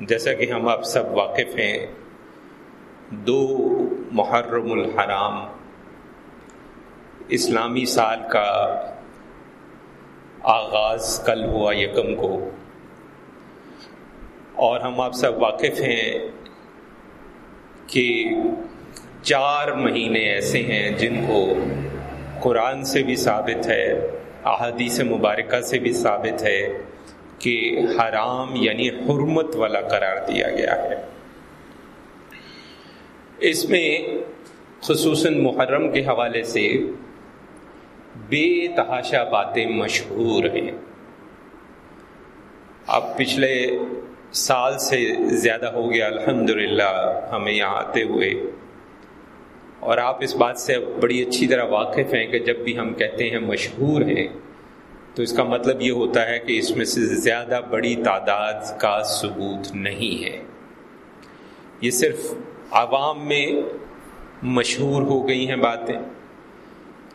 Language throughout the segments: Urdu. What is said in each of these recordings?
جیسا کہ ہم آپ سب واقف ہیں، دو محرم الحرام، اسلامی سال کا آغاز کل ہوا یکم کو۔ اور ہم آپ سب واقف ہیں کہ چار مہینے ایسے ہیں جن کو قرآن سے بھی ثابت ہے، احادیث مبارکہ سے بھی ثابت ہے۔ کہ حرام یعنی حرمت والا قرار دیا گیا ہے۔ اس میں خصوصاً محرم کے حوالے سے بے تحاشا باتیں مشہور ہیں۔ اب پچھلے سال سے زیادہ ہو گیا الحمد ہمیں یہاں آتے ہوئے۔ اور آپ اس بات سے بڑی اچھی طرح واقف ہیں کہ جب بھی ہم کہتے ہیں مشہور ہیں تو اس کا مطلب یہ ہوتا ہے کہ اس میں سے زیادہ بڑی تعداد کا ثبوت نہیں ہے۔ یہ صرف عوام میں مشہور ہو گئی ہیں باتیں۔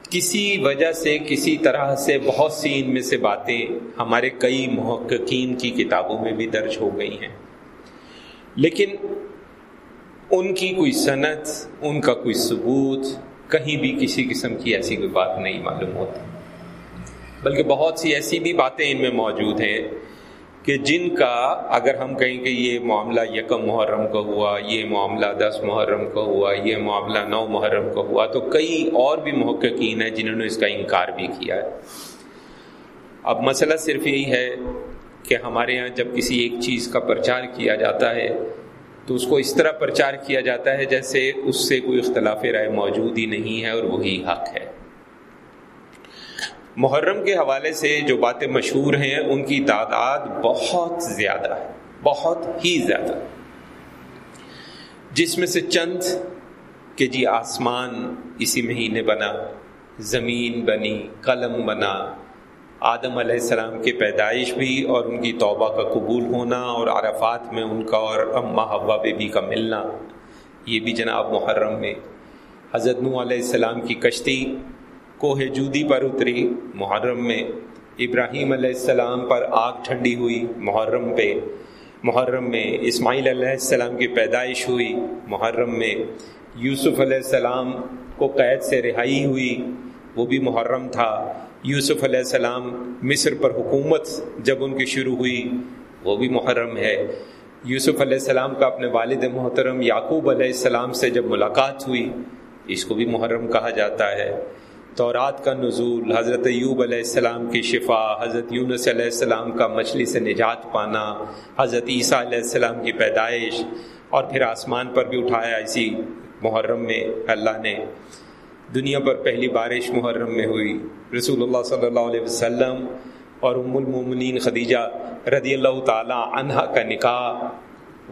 کسی وجہ سے، کسی طرح سے بہت سی ان میں سے باتیں ہمارے کئی محققین کی کتابوں میں بھی درج ہو گئی ہیں۔ لیکن ان کی کوئی صنعت ان کا کوئی ثبوت، کہیں بھی کسی قسم کی ایسی کوئی بات نہیں معلوم ہوتی۔ بلکہ بہت سی ایسی بھی باتیں ان میں موجود ہیں کہ جن کا اگر ہم کہیں کہ یہ معاملہ یکم محرم کا ہوا، یہ معاملہ دس محرم کا ہوا، یہ معاملہ نو محرم کا ہوا، تو کئی اور بھی محققین ہیں جنہوں نے اس کا انکار بھی کیا ہے۔ اب مسئلہ صرف یہی ہے کہ ہمارے یہاں جب کسی ایک چیز کا پرچار کیا جاتا ہے، تو اس کو اس طرح پرچار کیا جاتا ہے جیسے اس سے کوئی اختلاف رائے موجود ہی نہیں ہے اور وہی حق ہے۔ محرم کے حوالے سے جو باتیں مشہور ہیں، ان کی تعداد بہت زیادہ ہے، بہت ہی زیادہ۔ جس میں سے چند کہ جی آسمان اسی مہینے بنا، زمین بنی، قلم بنا، آدم علیہ السلام کی پیدائش بھی اور ان کی توبہ کا قبول ہونا اور عرفات میں ان کا اور اما ہوا بیبی کا ملنا، یہ بھی جناب محرم میں۔ حضرت نو علیہ السلام کی کشتی کوہ جودی پر اتری۔ محرم میں ابراہیم علیہ السلام پر آگ ٹھنڈی ہوئی۔ محرم پہ، محرم میں اسماعیل علیہ السلام کی پیدائش ہوئی۔ محرم میں یوسف علیہ السلام کو قید سے رہائی ہوئی۔ وہ بھی محرم تھا۔ یوسف علیہ السلام مصر پر حکومت جب ان کی شروع ہوئی، وہ بھی محرم ہے۔ یوسف علیہ السلام کا اپنے والد محترم یعقوب علیہ السلام سے جب ملاقات ہوئی، اس کو بھی محرم کہا جاتا ہے۔ تورات کا نزول، حضرت ایوب علیہ السلام کی شفا، حضرت یونس علیہ السلام کا مچھلی سے نجات پانا، حضرت عیسیٰ علیہ السلام کی پیدائش اور پھر آسمان پر بھی اٹھایا اسی محرم میں اللہ نے۔ دنیا پر پہلی بارش محرم میں ہوئی۔ رسول اللہ صلی اللہ علیہ وسلم اور ام المومنین خدیجہ رضی اللہ تعالیٰ عنہ کا نکاح،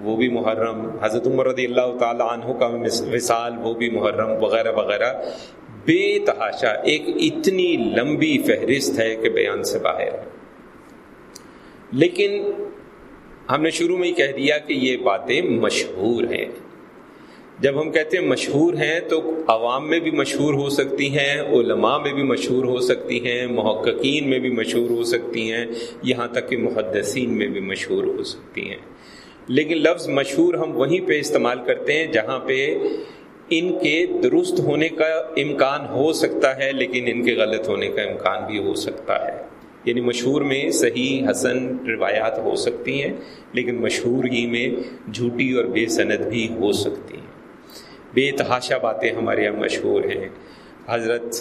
وہ بھی محرم۔ حضرت عمر رضی اللہ تعالیٰ عنہ کا وصال وہ بھی محرم، وغیرہ وغیرہ۔ بے تحاشا ایک اتنی لمبی فہرست ہے کہ بیان سے باہر۔ ہے لیکن ہم نے شروع میں ہی کہہ دیا کہ یہ باتیں مشہور ہیں۔ جب ہم کہتے ہیں مشہور ہیں تو عوام میں بھی مشہور ہو سکتی ہیں، علماء میں بھی مشہور ہو سکتی ہیں، محققین میں بھی مشہور ہو سکتی ہیں، یہاں تک کہ محدثین میں بھی مشہور ہو سکتی ہیں۔ لیکن لفظ مشہور ہم وہیں پہ استعمال کرتے ہیں جہاں پہ ان کے درست ہونے کا امکان ہو سکتا ہے، لیکن ان کے غلط ہونے کا امکان بھی ہو سکتا ہے۔ یعنی مشہور میں صحیح حسن روایات ہو سکتی ہیں، لیکن مشہور ہی میں جھوٹی اور بے صنعت بھی ہو سکتی ہیں۔ بے تحاشا باتیں ہمارے یہاں مشہور ہیں۔ حضرت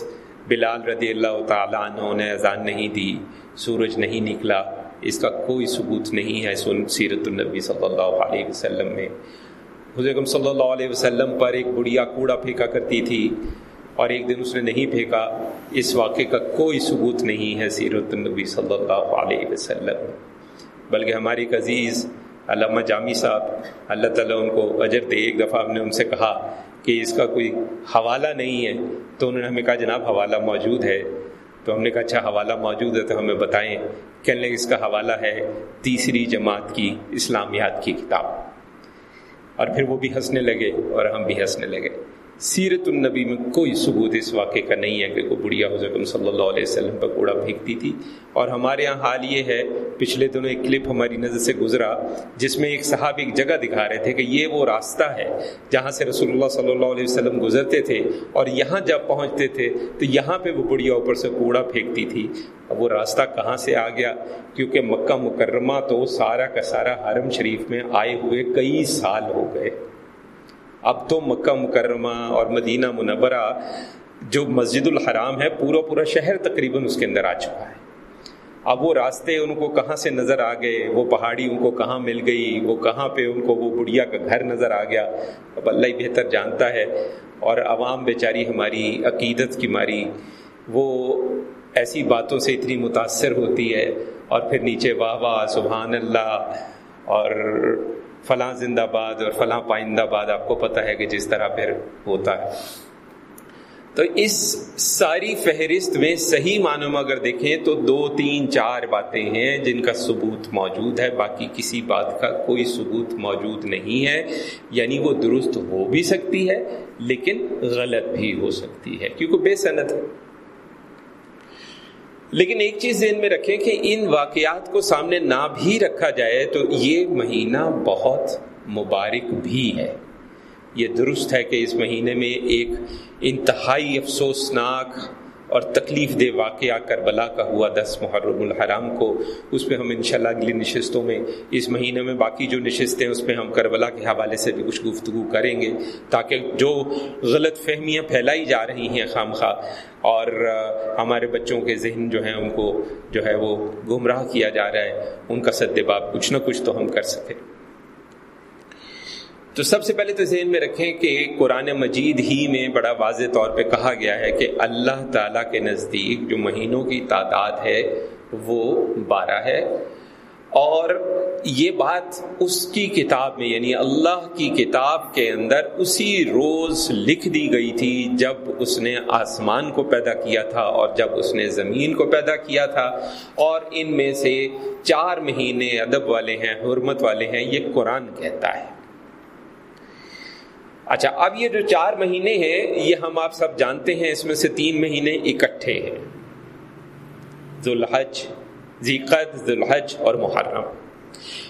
بلال رضی اللہ تعالیٰ عنہ نے اذان نہیں دی، سورج نہیں نکلا۔ اس کا کوئی ثبوت نہیں ہے سن سیرت النبی صلی اللہ علیہ وسلم میں۔ حضرت صلی اللہ علیہ وسلم پر ایک بڑھیا کوڑا پھینکا کرتی تھی اور ایک دن اس نے نہیں پھینکا، اس واقعے کا کوئی ثبوت نہیں ہے سیرت النبی صلی اللہ علیہ وسلم۔ بلکہ ہماری عزیز علامہ جامی صاحب، اللہ تعالیٰ ان کو اجر دے۔ ایک دفعہ ہم نے ان سے کہا کہ اس کا کوئی حوالہ نہیں ہے، تو انہوں نے ہمیں کہا، جناب حوالہ موجود ہے۔ تو ہم نے کہا اچھا حوالہ موجود ہے تو ہمیں بتائیں کہنے لگے اس کا حوالہ ہے تیسری جماعت کی اسلامیات کی کتاب۔ اور پھر وہ بھی ہنسنے لگے اور ہم بھی ہنسنے لگے۔ سیرت النبی میں کوئی ثبوت اس واقعے کا نہیں ہے کہ کوئی بڑھیا حضرت صلی اللہ علیہ وسلم پر کوڑا پھینکتی تھی۔ اور ہمارے یہاں حال یہ ہے، پچھلے دنوں ایک کلپ ہماری نظر سے گزرا، جس میں ایک صاحب ایک جگہ دکھا رہے تھے کہ یہ وہ راستہ ہے جہاں سے رسول اللہ صلی اللہ علیہ وسلم گزرتے تھے اور یہاں جب پہنچتے تھے تو یہاں پہ وہ بڑھیا اوپر سے کوڑا پھینکتی تھی۔ اب وہ راستہ کہاں سے آ گیا؟ کیونکہ مکہ مکرمہ تو سارا کا سارا حرم شریف میں آئے ہوئے کئی سال ہو گئے۔ اب تو مکہ مکرمہ اور مدینہ منورہ جو مسجد الحرام ہے، پورا پورا شہر تقریباً اس کے اندر آ چکا ہے۔ اب وہ راستے ان کو کہاں سے نظر آ گئے، وہ پہاڑی ان کو کہاں مل گئی، وہ کہاں پہ ان کو وہ بڑھیا کا گھر نظر آ گیا۔ اب اللہ ہی بہتر جانتا ہے اور عوام بیچاری ہماری، عقیدت کی ماری وہ ایسی باتوں سے اتنی متاثر ہوتی ہے اور پھر نیچے واہ واہ، سبحان اللہ اور فلاں زندہ باد اور فلاں پائندہ باد، آپ کو پتہ ہے کہ جس طرح پھر ہوتا ہے۔ تو اس ساری فہرست میں صحیح معنوں میں اگر دیکھیں تو دو، تین، چار باتیں ہیں جن کا ثبوت موجود ہے۔ باقی کسی بات کا کوئی ثبوت موجود نہیں ہے۔ یعنی وہ درست ہو بھی سکتی ہے، لیکن غلط بھی ہو سکتی ہے۔ کیونکہ بے صنعت ہے۔ لیکن ایک چیز ذہن میں رکھیں کہ ان واقعات کو سامنے نہ بھی رکھا جائے تو یہ مہینہ بہت مبارک بھی ہے۔ یہ درست ہے کہ اس مہینے میں ایک انتہائی افسوسناک اور تکلیف دہ واقعہ کربلا کا ہوا دس محرم الحرام کو۔ اس میں ہم انشاءاللہ اگلی نشستوں میں، اس مہینے میں باقی جو نشستیں اس میں ہم کربلا کے حوالے سے بھی کچھ گفتگو کریں گے۔ تاکہ جو غلط فہمیاں پھیلائی جا رہی ہیں خام خواہ، اور ہمارے بچوں کے ذہن جو ہیں، ان کو جو ہے وہ گمراہ کیا جا رہا ہے۔ ان کا سدباب کچھ نہ کچھ تو ہم کر سکیں تو سب سے پہلے تو ذہن میں رکھیں کہ قرآن مجید ہی میں بڑا واضح طور پہ کہا گیا ہے کہ اللہ تعالیٰ کے نزدیک جو مہینوں کی تعداد ہے وہ بارہ ہے۔ اور یہ بات اس کی کتاب میں یعنی اللہ کی کتاب کے اندر اسی روز لکھ دی گئی تھی جب اس نے آسمان کو پیدا کیا تھا اور جب اس نے زمین کو پیدا کیا تھا۔ اور ان میں سے چار مہینے ادب والے ہیں، حرمت والے ہیں، یہ قرآن کہتا ہے۔ اچھا اب یہ جو چار مہینے ہیں، یہ ہم آپ سب جانتے ہیں، اس میں سے تین مہینے اکٹھے ہیں۔ ذوالحج ذیقت ذوالحج اور محرم۔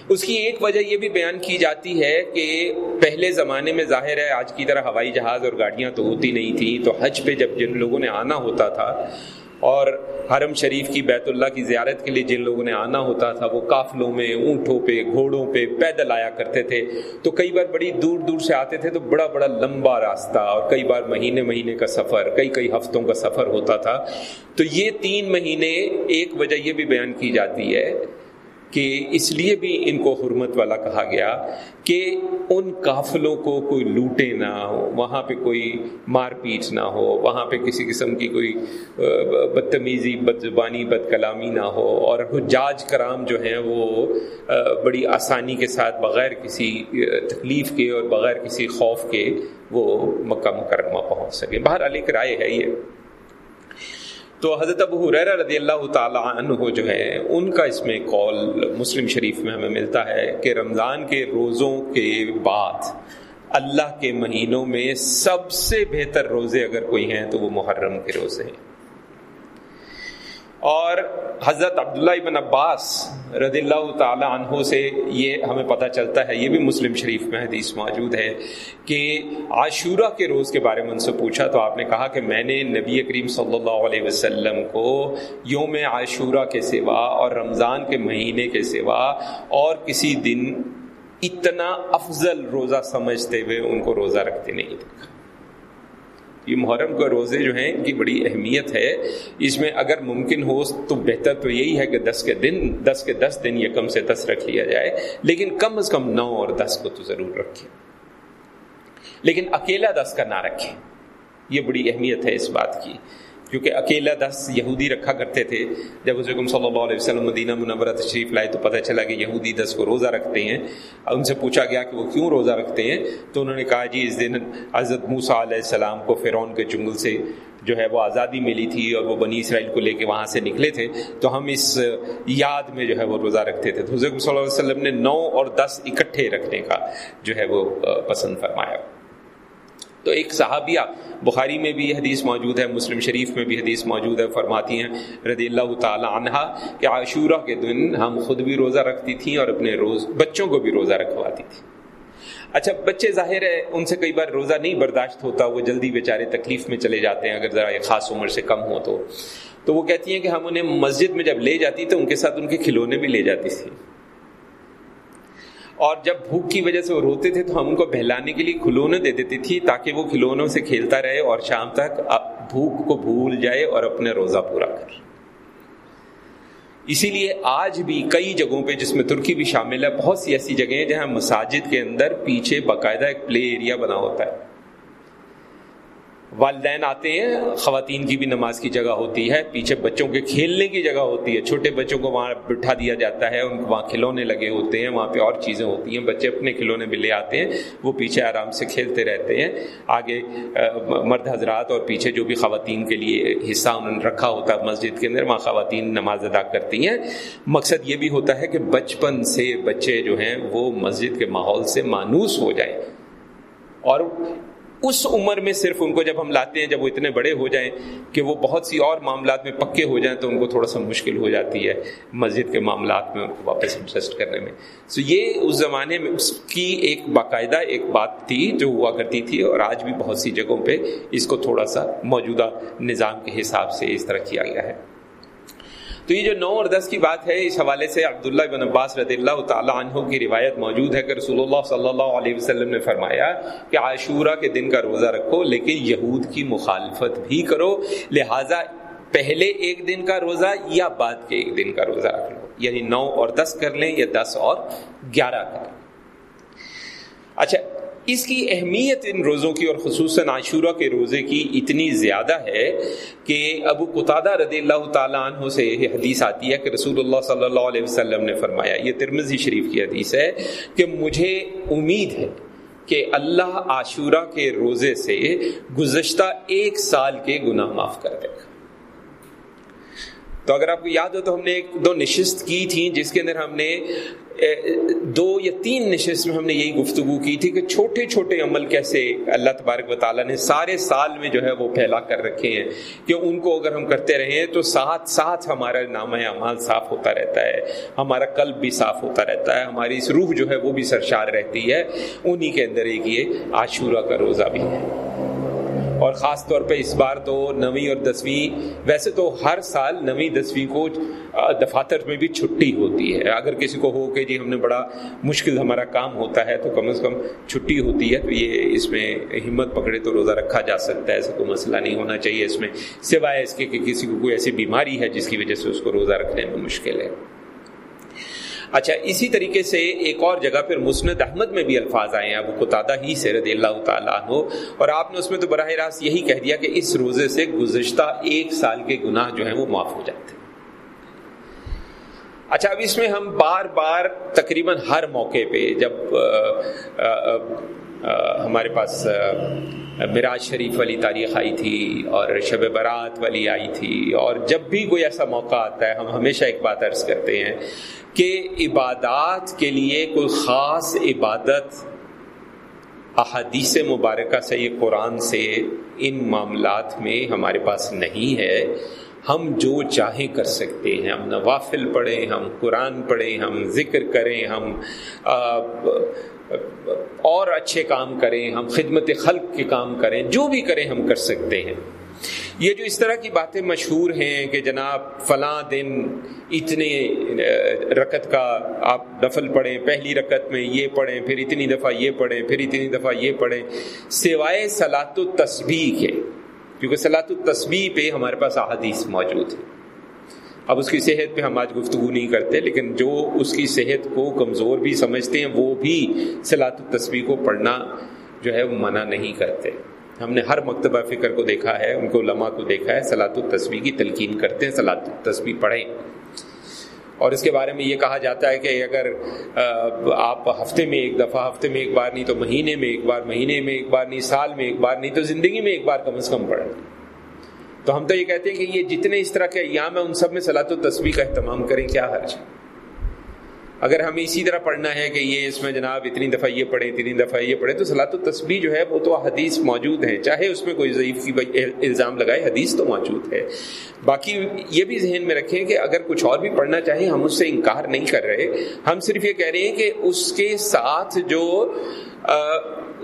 اس کی ایک وجہ یہ بھی بیان کی جاتی ہے کہ پہلے زمانے میں ظاہر ہے، آج کی طرح ہوائی جہاز اور گاڑیاں تو ہوتی نہیں تھیں۔ تو حج پہ جب جن لوگوں نے آنا ہوتا تھا اور حرم شریف کی بیت اللہ کی زیارت کے لیے جن لوگوں نے آنا ہوتا تھا، وہ قافلوں میں، اونٹوں پہ، گھوڑوں پہ پیدل آیا کرتے تھے۔ تو کئی بار بڑی دور دور سے آتے تھے تو بڑا بڑا لمبا راستہ اور کئی بار مہینے مہینے کا سفر، کئی کئی ہفتوں کا سفر ہوتا تھا۔ تو یہ تین مہینے ایک وجہ یہ بھی بیان کی جاتی ہے کہ اس لیے بھی ان کو حرمت والا کہا گیا کہ ان قافلوں کو کوئی لوٹے نہ ہو، وہاں پہ کوئی مار پیٹ نہ ہو، وہاں پہ کسی قسم کی کوئی بدتمیزی بد زبانی بد کلامی نہ ہو، اور حجاج کرام جو ہیں وہ بڑی آسانی کے ساتھ بغیر کسی تکلیف کے اور بغیر کسی خوف کے وہ مکہ مکرمہ پہنچ سکے۔ باہر علی رائے ہے یہ۔ تو حضرت ابو حریرہ رضی اللہ تعالیٰ عنہ جو ہے، ان کا اس میں قول مسلم شریف میں ہمیں ملتا ہے کہ رمضان کے روزوں کے بعد اللہ کے مہینوں میں سب سے بہتر روزے اگر کوئی ہیں تو وہ محرم کے روزے ہیں۔ اور حضرت عبداللہ ابن عباس رضی اللہ تعالی عنہ سے یہ ہمیں پتہ چلتا ہے، یہ بھی مسلم شریف میں حدیث موجود ہے کہ عاشورہ کے روز کے بارے میں ان سے پوچھا تو آپ نے کہا کہ میں نے نبی کریم صلی اللہ علیہ وسلم کو یوم عاشورہ کے سوا اور رمضان کے مہینے کے سوا اور کسی دن اتنا افضل روزہ سمجھتے ہوئے ان کو روزہ رکھتے نہیں دیکھا۔ یہ محرم کا روزے جو ہیں، ان کی بڑی اہمیت ہے۔ اس میں اگر ممکن ہو تو بہتر تو یہی ہے کہ دس کے دن، دس کے دس دن یہ کم سے دس رکھ لیا جائے۔ لیکن کم از کم نو اور دس کو تو ضرور رکھیں۔ لیکن اکیلا دس کا نہ رکھیں۔ یہ بڑی اہمیت ہے اس بات کی۔ کیونکہ اکیلا دس یہودی رکھا کرتے تھے۔ جب حضرت صلی اللہ علیہ وسلم مدینہ منورہ تشریف لائے تو پتہ چلا کہ یہودی دس کو روزہ رکھتے ہیں۔ ان سے پوچھا گیا کہ وہ کیوں روزہ رکھتے ہیں؟ تو انہوں نے کہا جی اس دن حضرت موسیٰ علیہ السلام کو فرعون کے جنگل سے جو ہے وہ آزادی ملی تھی اور وہ بنی اسرائیل کو لے کے وہاں سے نکلے تھے۔ تو ہم اس یاد میں جو ہے وہ روزہ رکھتے تھے۔ تو حضرت صلی اللہ علیہ وسلم نے نو اور دس اکٹھے رکھنے کا جو ہے وہ پسند فرمایا۔ تو ایک صحابیہ بخاری میں بھی حدیث موجود ہے، مسلم شریف میں بھی حدیث موجود ہے، فرماتی ہیں رضی اللہ تعالی عنہ کہ عاشورہ کے دن ہم خود بھی روزہ رکھتی تھیں اور اپنے روز، بچوں کو بھی روزہ رکھواتی تھی اچھا بچے ظاہر ہے ان سے کئی بار روزہ نہیں برداشت ہوتا، وہ جلدی بیچارے تکلیف میں چلے جاتے ہیں، اگر ذرا ایک خاص عمر سے کم ہو تو۔ تو وہ کہتی ہیں کہ ہم انہیں مسجد میں جب لے جاتی تو ان کے ساتھ ان کے کھلونے بھی لے جاتی تھی اور جب بھوک کی وجہ سے وہ روتے تھے تو ہم ان کو بہلانے کے لیے کھلونے دے دیتی تھی تاکہ وہ کھلونوں سے کھیلتا رہے اور شام تک بھوک کو بھول جائے اور اپنے روزہ پورا کر اسی لیے آج بھی کئی جگہوں پہ جس میں ترکی بھی شامل ہے، بہت سی ایسی جگہیں جہاں مساجد کے اندر پیچھے باقاعدہ ایک پلے ایریا بنا ہوتا ہے۔ والدین آتے ہیں، خواتین کی بھی نماز کی جگہ ہوتی ہے، پیچھے بچوں کے کھیلنے کی جگہ ہوتی ہے، چھوٹے بچوں کو وہاں بٹھا دیا جاتا ہے، ان کو وہاں کھلونے لگے ہوتے ہیں، وہاں پہ اور چیزیں ہوتی ہیں، بچے اپنے کھلونے بھی لے آتے ہیں، وہ پیچھے آرام سے کھیلتے رہتے ہیں۔ آگے مرد حضرات اور پیچھے جو بھی خواتین کے لیے حصہ انہوں نے رکھا ہوتا ہے مسجد کے اندر، وہاں خواتین نماز ادا کرتی ہیں۔ مقصد یہ بھی ہوتا ہے کہ بچپن سے بچے جو ہیں، وہ مسجد کے ماحول سے مانوس ہو جائیں۔ اور اس عمر میں صرف ان کو جب ہم لاتے ہیں، جب وہ اتنے بڑے ہو جائیں کہ وہ بہت سی اور معاملات میں پکے ہو جائیں، تو ان کو تھوڑا سا مشکل ہو جاتی ہے مسجد کے معاملات میں ان کو واپس انٹرسٹ کرنے میں۔ سو یہ اس زمانے میں اس کی ایک باقاعدہ ایک بات تھی جو ہوا کرتی تھی اور آج بھی بہت سی جگہوں پہ اس کو تھوڑا سا موجودہ نظام کے حساب سے اس طرح کیا گیا ہے۔ تو یہ جو نو اور دس کی بات ہے، اس حوالے سے عبداللہ بن عباس رضی اللہ تعالیٰ عنہ کی روایت موجود ہے کہ رسول اللہ صلی اللہ علیہ وسلم نے فرمایا کہ عاشورہ کے دن کا روزہ رکھو، لیکن یہود کی مخالفت بھی کرو۔ لہٰذا پہلے ایک دن کا روزہ یا بعد کے ایک دن کا روزہ رکھ لو۔ یعنی نو اور دس کر لیں یا دس اور گیارہ کر لیں۔ اچھا اس کی اہمیت ان روزوں کی اور خصوصاً عاشورہ کے روزے کی اتنی زیادہ ہے کہ ابو قطادہ رضی اللہ تعالیٰ عنہ سے یہ حدیث آتی ہے کہ رسول اللہ صلی اللہ علیہ وسلم نے فرمایا، یہ ترمزی شریف کی حدیث ہے کہ مجھے امید ہے کہ اللہ عاشورہ کے روزے سے گزشتہ ایک سال کے گناہ معاف کر دے گا۔ تو اگر آپ کو یاد ہو تو ہم نے ایک دو نشست کی تھی جس کے اندر ہم نے دو یا تین نشست میں ہم نے یہی گفتگو کی تھی کہ چھوٹے چھوٹے عمل کیسے اللہ تبارک و تعالیٰ نے سارے سال میں جو ہے وہ پھیلا کر رکھے ہیں کہ ان کو اگر ہم کرتے رہیں تو ساتھ ساتھ ہمارا نام اعمال صاف ہوتا رہتا ہے، ہمارا قلب بھی صاف ہوتا رہتا ہے، ہماری اس روح جو ہے وہ بھی سرشار رہتی ہے، انہی کے اندر ایک یہ عاشورہ کا روزہ بھی ہے۔ اور خاص طور پہ اس بار تو نویں اور دسویں، ویسے تو ہر سال نویں، دسویں کو دفاتر میں بھی چھٹی ہوتی ہے۔ اگر کسی کو ہو کہ جی ہم نے بڑا مشکل ہمارا کام ہوتا ہے تو کم از کم چھٹی ہوتی ہے، تو یہ اس میں ہمت پکڑے تو روزہ رکھا جا سکتا ہے، ایسا کوئی مسئلہ نہیں ہونا چاہیے اس میں۔ سوائے اس کے کہ کسی کو کوئی ایسی بیماری ہے جس کی وجہ سے اس کو روزہ رکھنے میں مشکل ہے۔ اچھا اسی طریقے سے ایک اور جگہ پھر مسند احمد میں بھی الفاظ آئے ہیں ابو قطادہ ہی سے رضی اللہ تعالیٰ عنہ اور آپ نے اس میں تو براہ راست یہی کہہ دیا کہ اس روزے سے گزشتہ ایک سال کے گناہ جو ہیں وہ معاف ہو جاتے ہیں۔ اچھا اب اس میں ہم بار بار تقریباً ہر موقع پہ جب آ, آ, ہمارے پاس مراج شریف والی تاریخ آئی تھی اور شب برات والی آئی تھی اور جب بھی کوئی ایسا موقع آتا ہے، ہم ہمیشہ ایک بات عرض کرتے ہیں کہ عبادات کے لیے کوئی خاص عبادت احادیث مبارکہ سے یہ قرآن سے ان معاملات میں ہمارے پاس نہیں ہے۔ ہم جو چاہیں کر سکتے ہیں۔ ہم نوافل پڑھیں، ہم قرآن پڑھیں، ہم ذکر کریں، ہم اور اچھے کام کریں، ہم خدمت خلق کے کام کریں، جو بھی کریں ہم کر سکتے ہیں۔ یہ جو اس طرح کی باتیں مشہور ہیں کہ جناب فلاں دن اتنے رکت کا آپ نفل پڑھیں، پہلی رکت میں یہ پڑھیں، پھر اتنی دفعہ یہ پڑھیں، پھر اتنی دفعہ یہ پڑھیں، سوائے سلاط و تصویر کے۔ کیونکہ سلاط و تصویر پہ ہمارے پاس احادیث موجود ہے اب اس کی صحت پہ ہم آج گفتگو نہیں کرتے، لیکن جو اس کی صحت کو کمزور بھی سمجھتے ہیں، وہ بھی سلاط و کو پڑھنا جو ہے، وہ منع نہیں کرتے۔ ہم نے ہر مکتبہ فکر کو دیکھا ہے، ان کو علماء کو دیکھا ہے سلاط التصوی کی تلقین کرتے ہیں سلاط التصوی پڑھیں۔ اور اس کے بارے میں یہ کہا جاتا ہے کہ اگر آپ ہفتے میں ایک دفعہ، ہفتے میں ایک بار نہیں تو مہینے میں ایک بار، مہینے میں ایک بار نہیں، سال میں ایک بار نہیں تو زندگی میں ایک بار کم از کم پڑھیں۔ تو ہم تو یہ کہتے ہیں کہ یہ جتنے اس طرح کے ایام ہیں، ان سب میں سلاط و تصویر کا اہتمام کریں، کیا حرج ہے؟ اگر ہمیں اسی طرح پڑھنا ہے کہ یہ اس میں جناب اتنی دفعہ یہ پڑھیں، اتنی دفعہ یہ پڑھیں، تو سلاط و تصویر جو ہے، وہ تو حدیث موجود ہیں۔ چاہے اس میں کوئی ضعیف کی الزام لگائے، حدیث تو موجود ہے۔ باقی یہ بھی ذہن میں رکھیں کہ اگر کچھ اور بھی پڑھنا چاہیں، ہم اس سے انکار نہیں کر رہے۔ ہم صرف یہ کہہ رہے ہیں کہ اس کے ساتھ جو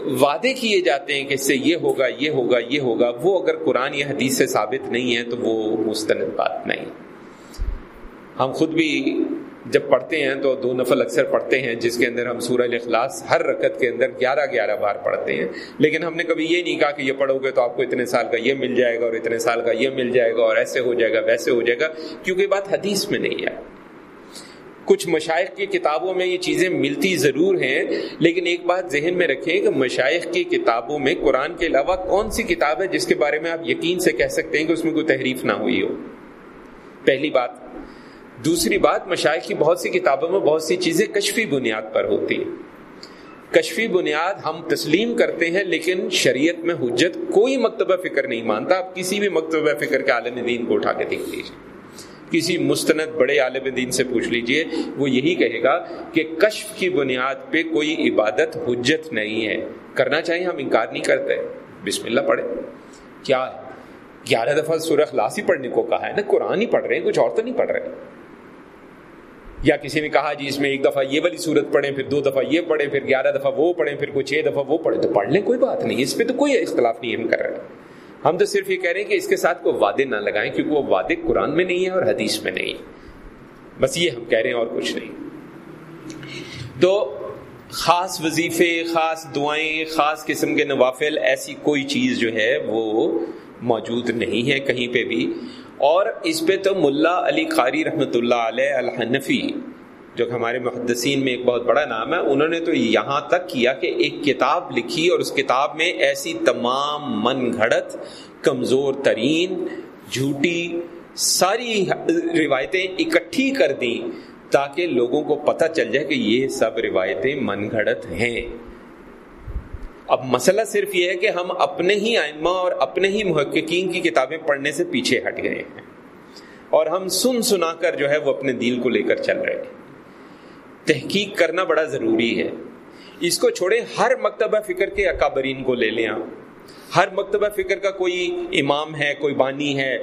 وعدے کیے جاتے ہیں کہ اس سے یہ ہوگا یہ ہوگا یہ ہوگا، وہ اگر قرآن یا حدیث سے ثابت نہیں ہے تو وہ مستند بات نہیں۔ ہم خود بھی جب پڑھتے ہیں تو دو نفل اکثر پڑھتے ہیں، جس کے اندر ہم سورہ الاخلاص ہر رکت کے اندر گیارہ گیارہ بار پڑھتے ہیں۔ لیکن ہم نے کبھی یہ نہیں کہا کہ یہ پڑھو گے تو آپ کو اتنے سال کا یہ مل جائے گا اور اتنے سال کا یہ مل جائے گا اور ایسے ہو جائے گا، ویسے ہو جائے گا، کیونکہ بات حدیث میں نہیں ہے۔ کچھ مشائق کی کتابوں میں یہ چیزیں ملتی ضرور ہیں، لیکن ایک بات ذہن میں رکھیں کہ مشائق کی کتابوں میں قرآن کے علاوہ کون سی کتاب ہے جس کے بارے میں آپ یقین سے کہہ سکتے ہیں کہ اس میں کوئی تحریف نہ ہوئی ہو؟ پہلی بات. دوسری بات، مشائق کی بہت سی کتابوں میں بہت سی چیزیں کشفی بنیاد پر ہوتی ہیں۔ کشفی بنیاد ہم تسلیم کرتے ہیں، لیکن شریعت میں حجت کوئی مکتبہ فکر نہیں مانتا۔ آپ کسی بھی مکتبہ فکر کے عالم دین کو اٹھا کے دیکھ لیجیے کسی مستند بڑے عالم دین سے پوچھ لیجیے، وہ یہی کہے گا کہ کشف کی بنیاد پہ کوئی عبادت حجت نہیں ہے۔ کرنا چاہیے ہم انکار نہیں کرتے۔ بسم اللہ پڑھے کیا ہے؟ گیارہ دفعہ سورہ خلاص ہی پڑھنے کو کہا ہے نا؟ قرآن ہی پڑھ رہے ہیں، کچھ اور تو نہیں پڑھ رہے۔ یا کسی نے کہا جی اس میں ایک دفعہ یہ والی صورت پڑھیں، پھر دو دفعہ یہ پڑھیں، پھر گیارہ دفعہ وہ پڑھیں، پھر کوئی چھ دفعہ وہ پڑھیں، تو پڑھ لیں، کوئی بات نہیں۔ اس پہ تو کوئی اختلاف نہیں، ہم کر رہے ہم تو صرف یہ کہہ رہے ہیں کہ اس کے ساتھ کوئی وعدے نہ لگائیں کیونکہ وہ وعدے قرآن میں نہیں ہے اور حدیث میں نہیں بس یہ ہم کہہ رہے ہیں اور کچھ نہیں۔ تو خاص وظیفے، خاص دعائیں، خاص قسم کے نوافل، ایسی کوئی چیز جو ہے وہ موجود نہیں ہے کہیں پہ بھی۔ اور اس پہ تو ملا علی قاری رحمۃ اللہ علیہ الحنفی جو کہ ہمارے محدثین میں ایک بہت بڑا نام ہے، انہوں نے تو یہاں تک کیا کہ ایک کتاب لکھی اور اس کتاب میں ایسی تمام من گھڑت، کمزور ترین، جھوٹی ساری روایتیں اکٹھی کر دیں تاکہ لوگوں کو پتہ چل جائے کہ یہ سب روایتیں من گھڑت ہیں۔ اب مسئلہ صرف یہ ہے کہ ہم اپنے ہی آئمہ اور اپنے ہی محققین کی کتابیں پڑھنے سے پیچھے ہٹ گئے ہیں اور ہم سن سنا کر جو ہے وہ اپنے دل کو لے کر چل رہے ہیں۔ تحقیق کرنا بڑا ضروری ہے۔ اس کو چھوڑے ہر مکتبہ فکر کے اکابرین کو لے لیں آپ۔ ہر مکتبہ فکر کا کوئی امام ہے، کوئی بانی ہے،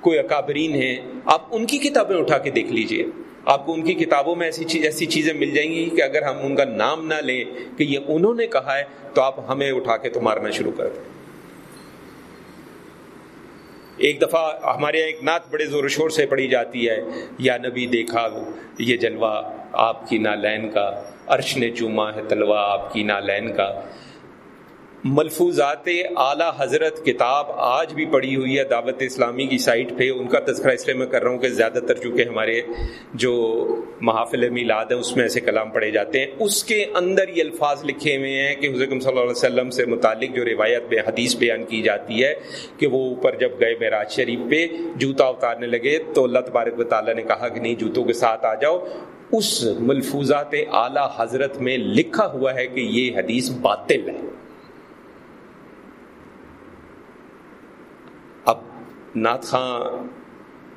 کوئی اکابرین ہے، آپ ان کی کتابیں اٹھا کے دیکھ لیجیے۔ آپ کو ان کی کتابوں میں ایسی چیز ایسی چیزیں مل جائیں گی کہ اگر ہم ان کا نام نہ لیں کہ یہ انہوں نے کہا ہے، تو آپ ہمیں اٹھا کے تو مارنا شروع کر دیں۔ ایک دفعہ ہمارے یہاں ایک نعت بڑے زور و شور سے پڑھی جاتی ہے، یا نبی دیکھا، یہ جلوہ آپ کی نالین کا، عرش نے چوما ہے تلوا آپ کی نالین کا۔ ملفوظات اعلیٰ حضرت کتاب آج بھی پڑھی ہوئی ہے دعوت اسلامی کی سائٹ پہ۔ ان کا تذکرہ اس لیے میں کر رہا ہوں کہ زیادہ تر چونکہ ہمارے جو محافل میلاد ہیں، اس میں ایسے کلام پڑھے جاتے ہیں۔ اس کے اندر یہ الفاظ لکھے ہوئے ہیں کہ حضرت صلی اللہ علیہ وسلم سے متعلق جو روایت بے حدیث بیان کی جاتی ہے کہ وہ اوپر جب گئے معراج شریف پہ جوتا اتارنے لگے تو اللہ تبارک و تعالیٰ نے کہا کہ نہیں، جوتوں کے ساتھ آ جاؤ۔ اس ملفوظات اعلیٰ حضرت میں لکھا ہوا ہے کہ یہ حدیث باطل ہے۔ اب نعت خاں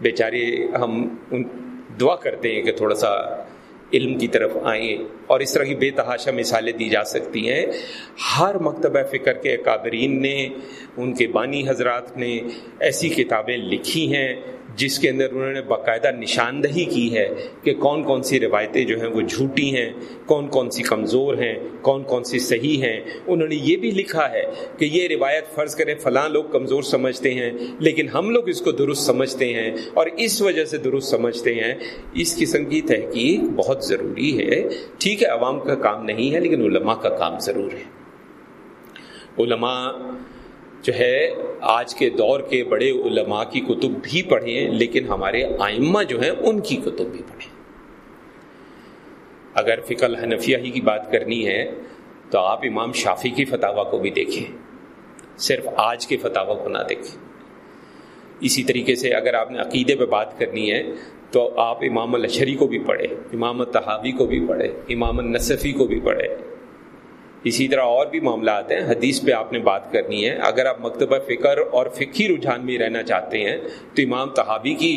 بیچارے ہم دعا کرتے ہیں کہ تھوڑا سا علم کی طرف آئیں اور اس طرح کی بے تحاشا مثالیں دی جا سکتی ہیں۔ ہر مکتبہ فکر کے اکابرین نے ان کے بانی حضرات نے ایسی کتابیں لکھی ہیں جس کے اندر انہوں نے باقاعدہ نشاندہی کی ہے کہ کون کون سی روایتیں جو ہیں وہ جھوٹی ہیں، کون کون سی کمزور ہیں، کون کون سی صحیح ہیں۔ انہوں نے یہ بھی لکھا ہے کہ یہ روایت فرض کریں فلاں لوگ کمزور سمجھتے ہیں، لیکن ہم لوگ اس کو درست سمجھتے ہیں اور اس وجہ سے درست سمجھتے ہیں۔ اس قسم کی تحقیق بہت ضروری ہے۔ ٹھیک ہے، عوام کا کام نہیں ہے، لیکن علماء کا کام ضرور ہے۔ علماء جو ہے، آج کے دور کے بڑے علماء کی کتب بھی پڑھیں، لیکن ہمارے آئمہ جو ہیں، ان کی کتب بھی پڑھیں۔ اگر فکر الحنفیہ ہی کی بات کرنی ہے، تو آپ امام شافی کی فتح کو بھی دیکھیں۔ صرف آج کے فتح کو نہ دیکھیں۔ اسی طریقے سے اگر آپ نے عقیدے پہ بات کرنی ہے، تو آپ امام الشری کو بھی پڑھے امام تحابی کو بھی پڑھے امام النصفی کو بھی پڑھے اسی طرح اور بھی معاملات ہیں، حدیث پہ آپ نے بات کرنی ہے۔ اگر آپ مکتبہ فکر اور فقی رجحان میں رہنا چاہتے ہیں، تو امام تحابی کی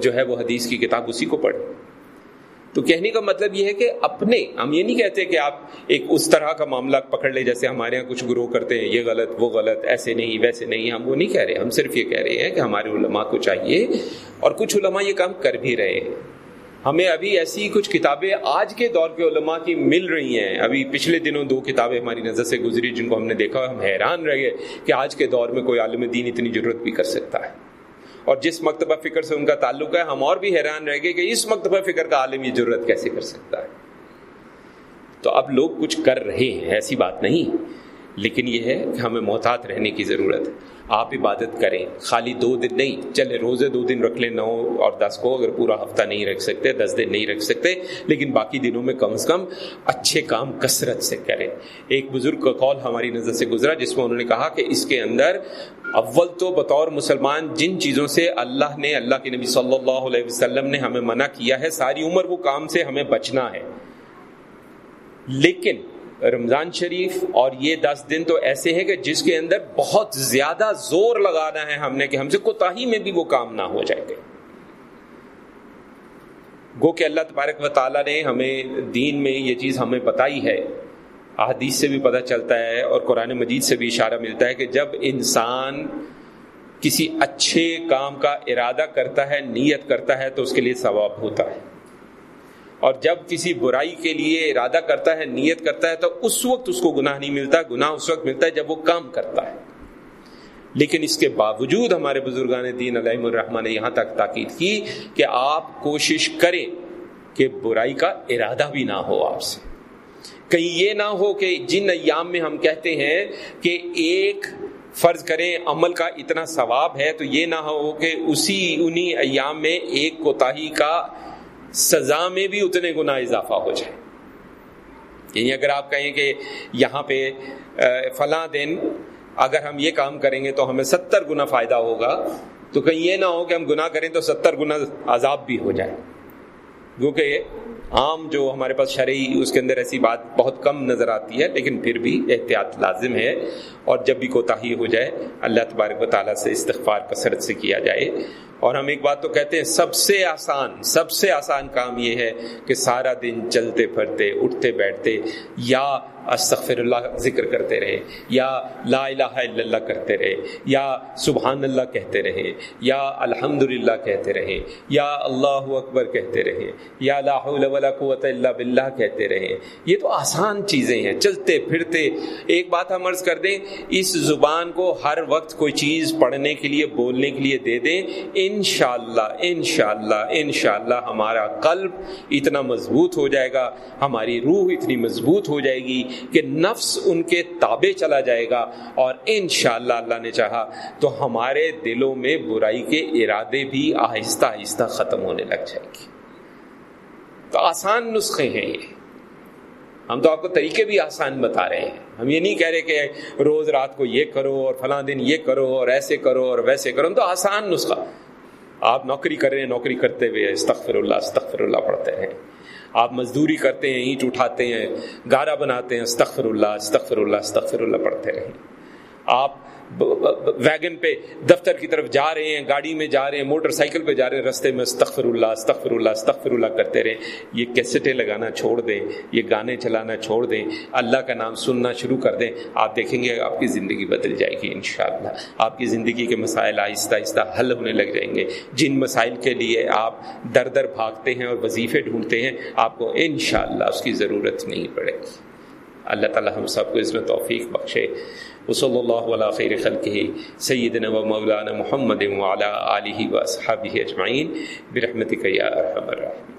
جو ہے وہ حدیث کی کتاب اسی کو پڑھیں تو کہنے کا مطلب یہ ہے کہ اپنے، ہم یہ نہیں کہتے کہ آپ ایک اس طرح کا معاملہ پکڑ لیں جیسے ہمارے یہاں کچھ گروہ کرتے ہیں، یہ غلط، وہ غلط، ایسے نہیں، ویسے نہیں، ہم وہ نہیں کہہ رہے، ہم صرف یہ کہہ رہے ہیں کہ ہمارے علماء کو چاہیے اور کچھ علماء یہ کام کر بھی رہے ہیں۔ ہمیں ابھی ایسی کچھ کتابیں آج کے دور کے علماء کی مل رہی ہیں۔ ابھی پچھلے دنوں دو کتابیں ہماری نظر سے گزری جن کو ہم نے دیکھا، ہم حیران رہ گئے کہ آج کے دور میں کوئی عالم دین اتنی ضرورت بھی کر سکتا ہے۔ اور جس مکتبہ فکر سے ان کا تعلق ہے، ہم اور بھی حیران رہ گئے کہ اس مکتبہ فکر کا عالم یہ ضرورت کیسے کر سکتا ہے۔ تو اب لوگ کچھ کر رہے ہیں، ایسی بات نہیں۔ لیکن یہ ہے کہ ہمیں محتاط رہنے کی ضرورت ہے۔ آپ عبادت کریں، خالی دو دن نہیں چلے روزے دو دن رکھ لیں، نو اور دس کو اگر پورا ہفتہ نہیں رکھ سکتے، دس دن نہیں رکھ سکتے، لیکن باقی دنوں میں کم از کم اچھے کام کثرت سے کریں۔ ایک بزرگ کا کال ہماری نظر سے گزرا، جس میں انہوں نے کہا کہ اس کے اندر اول تو بطور مسلمان جن چیزوں سے اللہ نے، اللہ کے نبی صلی اللہ علیہ وسلم نے ہمیں منع کیا ہے، ساری عمر وہ کام سے ہمیں بچنا ہے۔ لیکن رمضان شریف اور یہ دس دن تو ایسے ہیں کہ جس کے اندر بہت زیادہ زور لگانا ہے ہم نے کہ ہم سے کوتا میں بھی وہ کام نہ ہو جائے گا۔ گو کہ اللہ تبارک و تعالیٰ نے ہمیں دین میں یہ چیز ہمیں بتائی ہے۔ احادیث سے بھی پتہ چلتا ہے اور قرآن مجید سے بھی اشارہ ملتا ہے کہ جب انسان کسی اچھے کام کا ارادہ کرتا ہے، نیت کرتا ہے تو اس کے لیے ثواب ہوتا ہے۔ اور جب کسی برائی کے لیے ارادہ کرتا ہے، نیت کرتا ہے، تو اس وقت اس کو گناہ نہیں ملتا۔ گناہ اس وقت ملتا ہے جب وہ کام کرتا ہے۔ لیکن اس کے باوجود ہمارے بزرگان دین علیہ الرحمٰن نے یہاں تک تاکید کی کہ آپ کوشش کریں کہ برائی کا ارادہ بھی نہ ہو آپ سے۔ کہیں یہ نہ ہو کہ جن ایام میں ہم کہتے ہیں کہ ایک فرض کریں عمل کا اتنا ثواب ہے، تو یہ نہ ہو کہ اسی انہی ایام میں ایک کوتاہی کا سزا میں بھی اتنے گنا اضافہ ہو جائے۔ یعنی اگر آپ کہیں کہ یہاں پہ فلاں دن اگر ہم یہ کام کریں گے تو ہمیں ستر گنا فائدہ ہوگا۔ تو کہیں یہ نہ ہو کہ ہم گناہ کریں تو ستر گنا عذاب بھی ہو جائے۔ کیونکہ عام جو ہمارے پاس شرعی، اس کے اندر ایسی بات بہت کم نظر آتی ہے، لیکن پھر بھی احتیاط لازم ہے۔ اور جب بھی کوتاہی ہو جائے، اللہ تبارک و تعالیٰ سے استغفار کثرت سے کیا جائے۔ اور ہم ایک بات تو کہتے ہیں، سب سے آسان، سب سے آسان کام یہ ہے کہ سارا دن چلتے پھرتے، اٹھتے بیٹھتے یا استغفر اللہ ذکر کرتے رہے، یا لا الہ الا اللہ کرتے رہے، یا سبحان اللہ کہتے رہے، یا الحمد للہ کہتے رہے، یا اللہ اکبر کہتے رہے، یا لا حول ولا قوت الا باللہ کہتے رہے۔ یہ تو آسان چیزیں ہیں، چلتے پھرتے۔ ایک بات ہم عرض کر دیں، اس زبان کو ہر وقت کوئی چیز پڑھنے کے لیے، بولنے کے لیے دے دیں انشاءاللہ انشاءاللہ انشاءاللہ ہمارا قلب اتنا مضبوط ہو جائے گا، ہماری روح اتنی مضبوط ہو جائے گی کہ نفس ان کے تابع چلا جائے گا اور انشاءاللہ اللہ نے چاہا تو ہمارے دلوں میں برائی کے ارادے بھی آہستہ آہستہ ختم ہونے لگ جائے گی تو آسان نسخے ہیں یہ۔ ہم تو آپ کو طریقے بھی آسان بتا رہے ہیں۔ ہم یہ نہیں کہہ رہے کہ روز رات کو یہ کرو اور فلاں دن یہ کرو اور ایسے کرو اور ویسے کرو، ہم تو آسان نسخہ۔ آپ نوکری کر رہے ہیں، نوکری کرتے ہوئے استغفر اللہ استغفر اللہ پڑھتے ہیں۔ آپ مزدوری کرتے ہیں، اینٹ اٹھاتے ہیں گارا بناتے ہیں، استغفر اللہ استغفر اللہ استغفر اللہ پڑھتے ہیں۔ آپ ویگن پہ دفتر کی طرف جا رہے ہیں، گاڑی میں جا رہے ہیں موٹر سائیکل پہ جا رہے ہیں، رستے میں استغفر اللہ استغفر اللہ استغفر اللہ کرتے رہیں یہ کیسٹیں لگانا چھوڑ دیں، یہ گانے چلانا چھوڑ دیں، اللہ کا نام سننا شروع کر دیں، آپ دیکھیں گے آپ کی زندگی بدل جائے گی انشاءاللہ۔ آپ کی زندگی کے مسائل آہستہ آہستہ حل ہونے لگ جائیں گے۔ جن مسائل کے لیے آپ در در بھاگتے ہیں اور وظیفے ڈھونڈتے ہیں، آپ کو انشاءاللہ اس کی ضرورت نہیں پڑے۔ گی اللہ تعالیٰ ہم سب کو اس میں توفیق بخشے۔ وصلی اللہ علیہ خیر خلقہ سیدنا و مولانا محمد وعلا آلہ و اصحابہ اجمعین برحمتک یا ارحم الراحمین